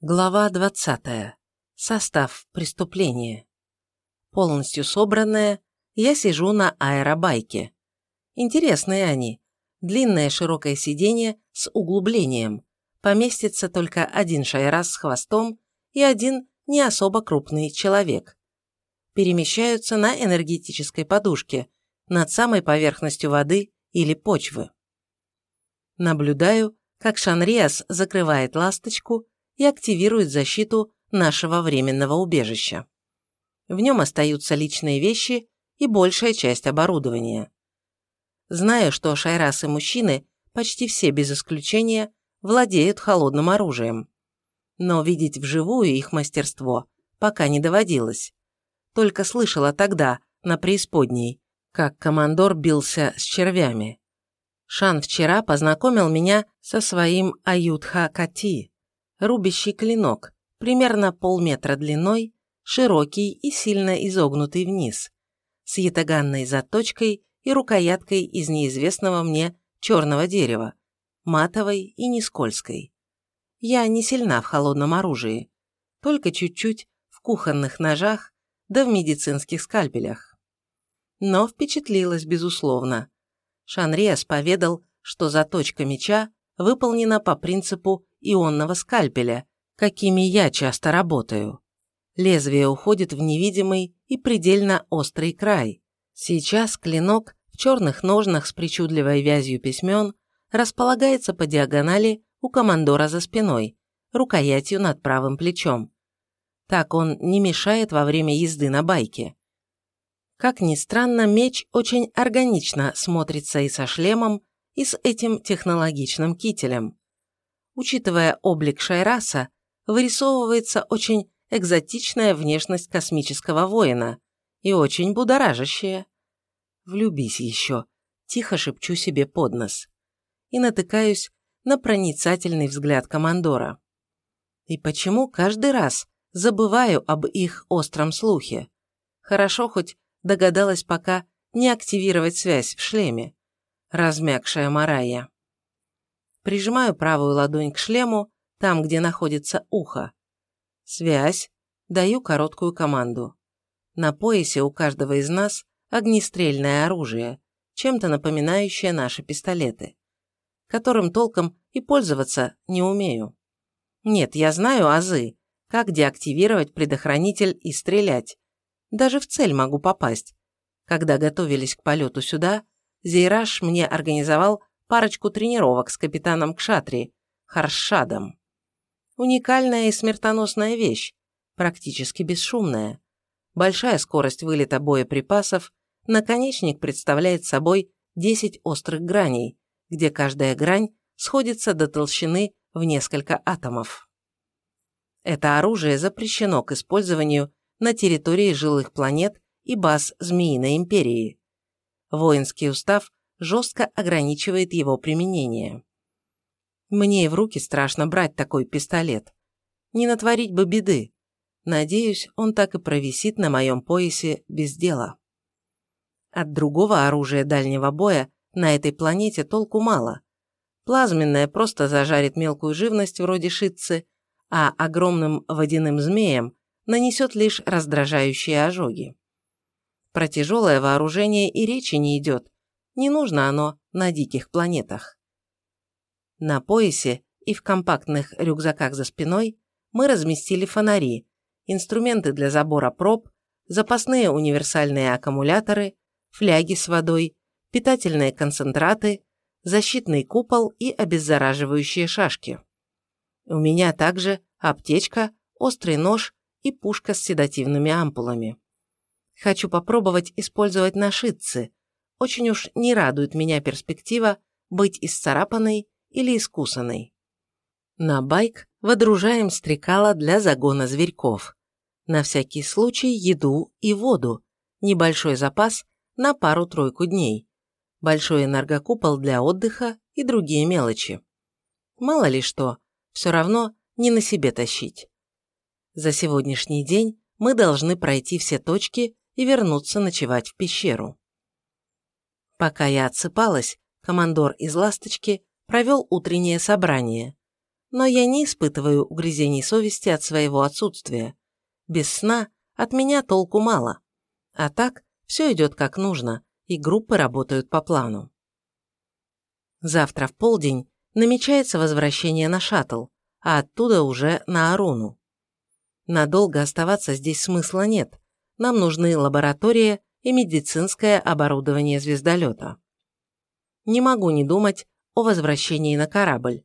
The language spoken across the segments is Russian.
Глава 20. Состав преступления. Полностью собранная, я сижу на аэробайке. Интересные они. Длинное широкое сиденье с углублением. Поместится только один шайрас с хвостом и один не особо крупный человек. Перемещаются на энергетической подушке над самой поверхностью воды или почвы. Наблюдаю, как Шанриас закрывает ласточку и активирует защиту нашего временного убежища. В нем остаются личные вещи и большая часть оборудования. Знаю, что шайрасы-мужчины, почти все без исключения, владеют холодным оружием. Но видеть вживую их мастерство пока не доводилось. Только слышала тогда, на преисподней, как командор бился с червями. Шан вчера познакомил меня со своим Аютха-Кати, рубящий клинок, примерно полметра длиной, широкий и сильно изогнутый вниз, с ятаганной заточкой и рукояткой из неизвестного мне черного дерева, матовой и не скользкой. Я не сильна в холодном оружии, только чуть-чуть в кухонных ножах да в медицинских скальпелях. Но впечатлилась, безусловно. Шанриас поведал, что заточка меча выполнена по принципу ионного скальпеля, какими я часто работаю. Лезвие уходит в невидимый и предельно острый край. Сейчас клинок в черных ножнах с причудливой вязью письмен располагается по диагонали у командора за спиной, рукоятью над правым плечом. Так он не мешает во время езды на байке. Как ни странно, меч очень органично смотрится и со шлемом, и с этим технологичным кителем учитывая облик Шайраса, вырисовывается очень экзотичная внешность космического воина и очень будоражащая. «Влюбись еще», – тихо шепчу себе под нос. И натыкаюсь на проницательный взгляд командора. И почему каждый раз забываю об их остром слухе? Хорошо хоть догадалась пока не активировать связь в шлеме. Размягшая Марая. Прижимаю правую ладонь к шлему, там, где находится ухо. Связь. Даю короткую команду. На поясе у каждого из нас огнестрельное оружие, чем-то напоминающее наши пистолеты, которым толком и пользоваться не умею. Нет, я знаю азы, как деактивировать предохранитель и стрелять. Даже в цель могу попасть. Когда готовились к полету сюда, Зейраж мне организовал парочку тренировок с капитаном Кшатри, Харшадом. Уникальная и смертоносная вещь, практически бесшумная. Большая скорость вылета боеприпасов, наконечник представляет собой 10 острых граней, где каждая грань сходится до толщины в несколько атомов. Это оружие запрещено к использованию на территории жилых планет и баз Змеиной империи. Воинский устав жестко ограничивает его применение. Мне и в руки страшно брать такой пистолет. Не натворить бы беды. Надеюсь, он так и провисит на моем поясе без дела. От другого оружия дальнего боя на этой планете толку мало. Плазменное просто зажарит мелкую живность вроде шитцы, а огромным водяным змеям нанесет лишь раздражающие ожоги. Про тяжелое вооружение и речи не идет, не нужно оно на диких планетах. На поясе и в компактных рюкзаках за спиной мы разместили фонари, инструменты для забора проб, запасные универсальные аккумуляторы, фляги с водой, питательные концентраты, защитный купол и обеззараживающие шашки. У меня также аптечка, острый нож и пушка с седативными ампулами. Хочу попробовать использовать нашитцы, очень уж не радует меня перспектива быть исцарапанной или искусанной. На байк водружаем стрекала для загона зверьков. На всякий случай еду и воду, небольшой запас на пару-тройку дней, большой энергокупол для отдыха и другие мелочи. Мало ли что, все равно не на себе тащить. За сегодняшний день мы должны пройти все точки и вернуться ночевать в пещеру. Пока я отсыпалась, командор из «Ласточки» провел утреннее собрание. но я не испытываю угрызений совести от своего отсутствия. Без сна от меня толку мало. А так все идет как нужно, и группы работают по плану. Завтра в полдень намечается возвращение на шаттл, а оттуда уже на Аруну. Надолго оставаться здесь смысла нет. Нам нужны лаборатория и медицинское оборудование звездолета. Не могу не думать о возвращении на корабль.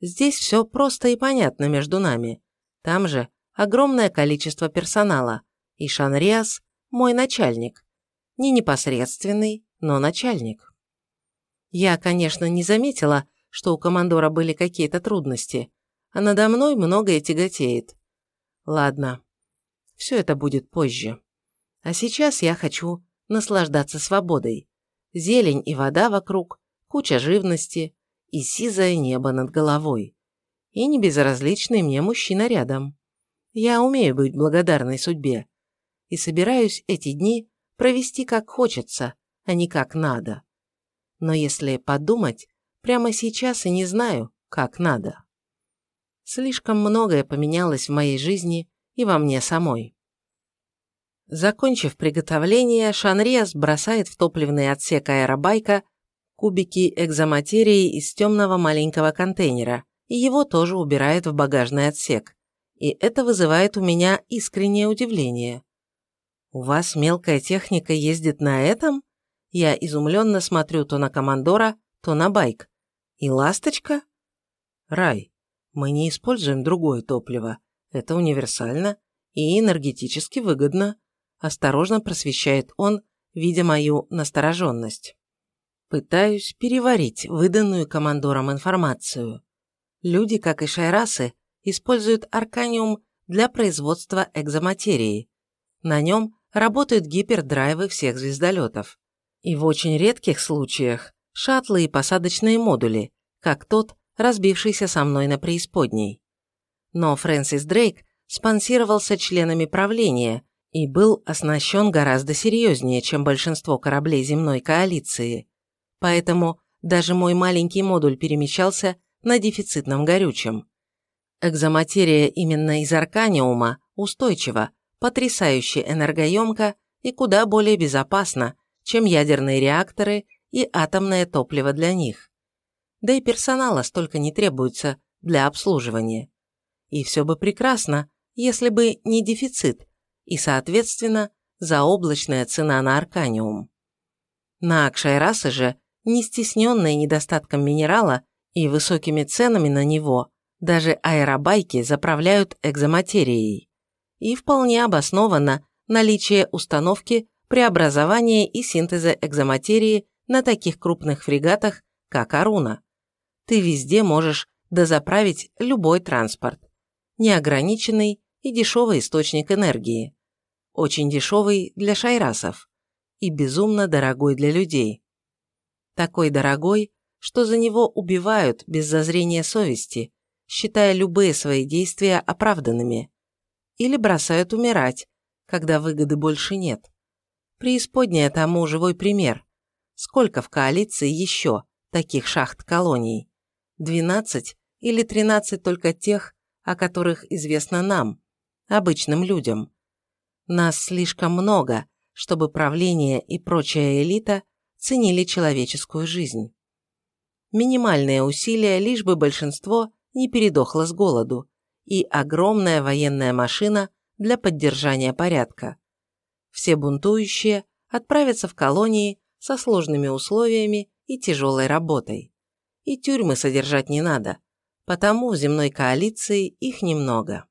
Здесь все просто и понятно между нами. Там же огромное количество персонала, и Шанриас – мой начальник. Не непосредственный, но начальник. Я, конечно, не заметила, что у командора были какие-то трудности, а надо мной многое тяготеет. Ладно, все это будет позже. А сейчас я хочу наслаждаться свободой. Зелень и вода вокруг, куча живности, и сизое небо над головой. И небезразличный мне мужчина рядом. Я умею быть благодарной судьбе. И собираюсь эти дни провести как хочется, а не как надо. Но если подумать, прямо сейчас и не знаю, как надо. Слишком многое поменялось в моей жизни и во мне самой. Закончив приготовление, Шанриас бросает в топливный отсек аэробайка кубики экзоматерии из темного маленького контейнера, и его тоже убирает в багажный отсек. И это вызывает у меня искреннее удивление. «У вас мелкая техника ездит на этом?» Я изумленно смотрю то на командора, то на байк. «И ласточка?» «Рай, мы не используем другое топливо. Это универсально и энергетически выгодно», осторожно просвещает он, видя мою настороженность. Пытаюсь переварить выданную командором информацию. Люди, как и шайрасы, используют арканиум для производства экзоматерии. На нем работают гипердрайвы всех звездолетов. И в очень редких случаях шаттлы и посадочные модули, как тот, разбившийся со мной на преисподней. Но Фрэнсис Дрейк спонсировался членами правления и был оснащен гораздо серьезнее, чем большинство кораблей земной коалиции поэтому даже мой маленький модуль перемещался на дефицитном горючем. Экзоматерия именно из арканиума устойчива, потрясающе энергоемка и куда более безопасна, чем ядерные реакторы и атомное топливо для них. Да и персонала столько не требуется для обслуживания. И все бы прекрасно, если бы не дефицит и, соответственно, заоблачная цена на арканиум. На Акшайрасы же не стесненные недостатком минерала и высокими ценами на него, даже аэробайки заправляют экзоматерией. И вполне обосновано наличие установки преобразования и синтеза экзоматерии на таких крупных фрегатах, как Аруна. Ты везде можешь дозаправить любой транспорт. Неограниченный и дешевый источник энергии. Очень дешевый для шайрасов и безумно дорогой для людей такой дорогой, что за него убивают без зазрения совести, считая любые свои действия оправданными, или бросают умирать, когда выгоды больше нет. Преисподняя тому живой пример. Сколько в коалиции еще таких шахт-колоний? 12 или 13 только тех, о которых известно нам, обычным людям. Нас слишком много, чтобы правление и прочая элита – ценили человеческую жизнь. Минимальные усилия, лишь бы большинство не передохло с голоду, и огромная военная машина для поддержания порядка. Все бунтующие отправятся в колонии со сложными условиями и тяжелой работой. И тюрьмы содержать не надо, потому в земной коалиции их немного.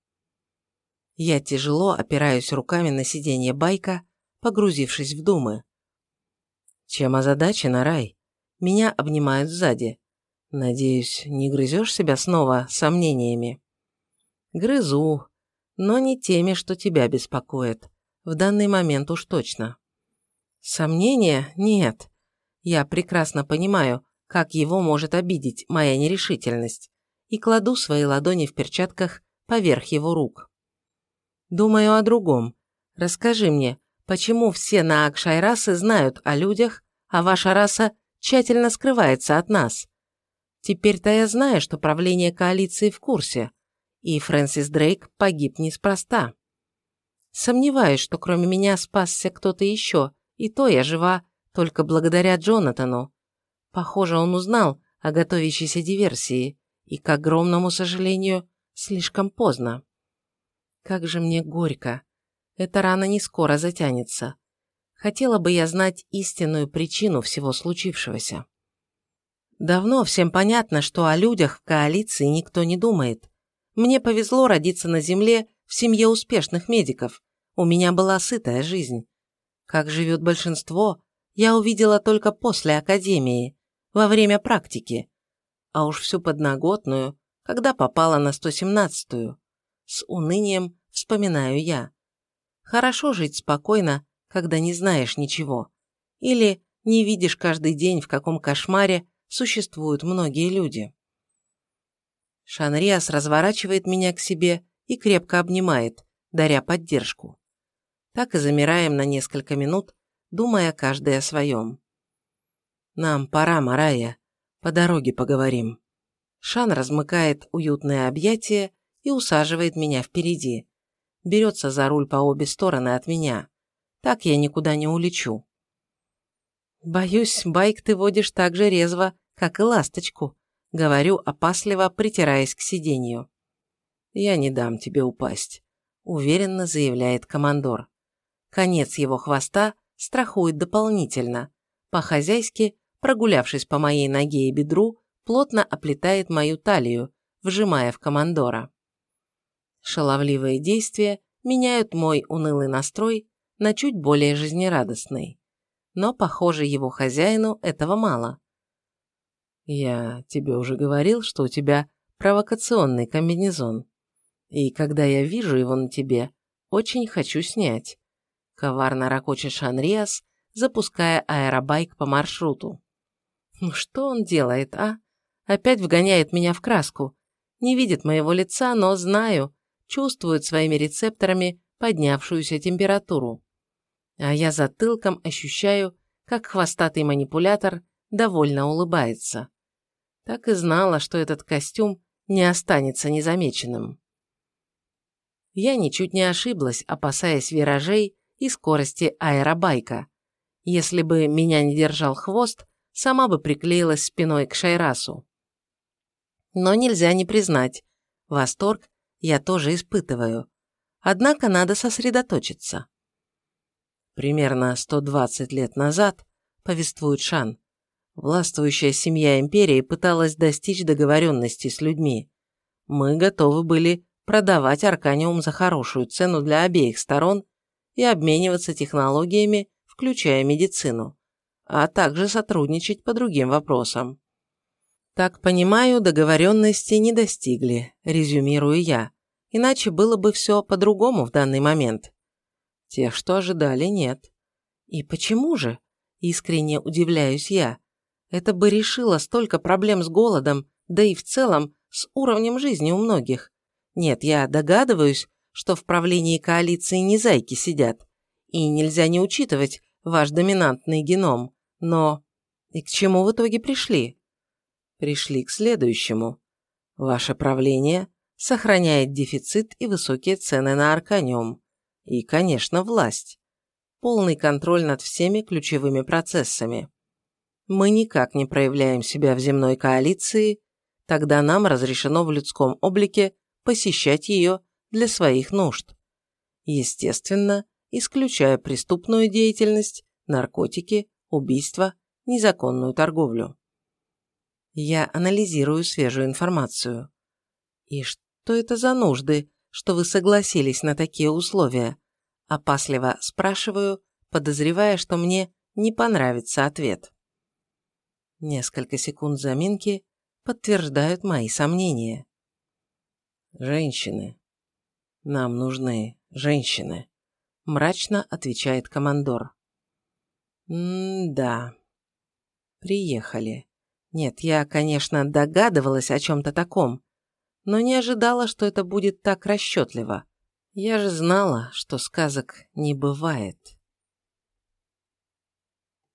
Я тяжело опираюсь руками на сиденье байка, погрузившись в думы. Чем озадачена, Рай? Меня обнимают сзади. Надеюсь, не грызешь себя снова сомнениями? Грызу, но не теми, что тебя беспокоит. В данный момент уж точно. Сомнения? Нет. Я прекрасно понимаю, как его может обидеть моя нерешительность, и кладу свои ладони в перчатках поверх его рук. Думаю о другом. Расскажи мне, почему все на Акшайрасы знают о людях, а ваша раса тщательно скрывается от нас. Теперь-то я знаю, что правление коалиции в курсе, и Фрэнсис Дрейк погиб неспроста. Сомневаюсь, что кроме меня спасся кто-то еще, и то я жива только благодаря Джонатану. Похоже, он узнал о готовящейся диверсии, и, к огромному сожалению, слишком поздно. Как же мне горько. Эта рана не скоро затянется. Хотела бы я знать истинную причину всего случившегося. Давно всем понятно, что о людях в коалиции никто не думает. Мне повезло родиться на Земле в семье успешных медиков. У меня была сытая жизнь. Как живет большинство, я увидела только после академии, во время практики. А уж всю подноготную, когда попала на 117-ю. С унынием вспоминаю я. Хорошо жить спокойно, когда не знаешь ничего. Или не видишь каждый день, в каком кошмаре существуют многие люди. Шанриас разворачивает меня к себе и крепко обнимает, даря поддержку. Так и замираем на несколько минут, думая каждый о своем. «Нам пора, Марая. По дороге поговорим». Шан размыкает уютное объятие и усаживает меня впереди. Берется за руль по обе стороны от меня. Так я никуда не улечу. «Боюсь, байк ты водишь так же резво, как и ласточку», говорю, опасливо притираясь к сиденью. «Я не дам тебе упасть», – уверенно заявляет командор. Конец его хвоста страхует дополнительно. По-хозяйски, прогулявшись по моей ноге и бедру, плотно оплетает мою талию, вжимая в командора. Шаловливые действия меняют мой унылый настрой на чуть более жизнерадостный. Но, похоже, его хозяину этого мало. «Я тебе уже говорил, что у тебя провокационный комбинезон. И когда я вижу его на тебе, очень хочу снять. Коварно ракочет Шанриас, запуская аэробайк по маршруту. Ну что он делает, а? Опять вгоняет меня в краску. Не видит моего лица, но знаю, чувствует своими рецепторами поднявшуюся температуру. А я затылком ощущаю, как хвостатый манипулятор довольно улыбается. Так и знала, что этот костюм не останется незамеченным. Я ничуть не ошиблась, опасаясь виражей и скорости аэробайка. Если бы меня не держал хвост, сама бы приклеилась спиной к Шайрасу. Но нельзя не признать, восторг я тоже испытываю. Однако надо сосредоточиться. Примерно 120 лет назад, повествует Шан, властвующая семья империи пыталась достичь договоренности с людьми. Мы готовы были продавать Арканиум за хорошую цену для обеих сторон и обмениваться технологиями, включая медицину, а также сотрудничать по другим вопросам. Так понимаю, договоренности не достигли, резюмирую я, иначе было бы все по-другому в данный момент. Тех, что ожидали, нет. И почему же? Искренне удивляюсь я. Это бы решило столько проблем с голодом, да и в целом с уровнем жизни у многих. Нет, я догадываюсь, что в правлении коалиции не зайки сидят, и нельзя не учитывать ваш доминантный геном, но... И к чему в итоге пришли? Пришли к следующему. Ваше правление сохраняет дефицит и высокие цены на арканиум. И, конечно, власть. Полный контроль над всеми ключевыми процессами. Мы никак не проявляем себя в земной коалиции, тогда нам разрешено в людском облике посещать ее для своих нужд. Естественно, исключая преступную деятельность, наркотики, убийства, незаконную торговлю. Я анализирую свежую информацию. И что это за нужды, что вы согласились на такие условия? Опасливо спрашиваю, подозревая, что мне не понравится ответ. Несколько секунд заминки подтверждают мои сомнения. Женщины, «Нам нужны женщины», – мрачно отвечает командор. «М-да. Приехали. Нет, я, конечно, догадывалась о чем-то таком, но не ожидала, что это будет так расчетливо. Я же знала, что сказок не бывает».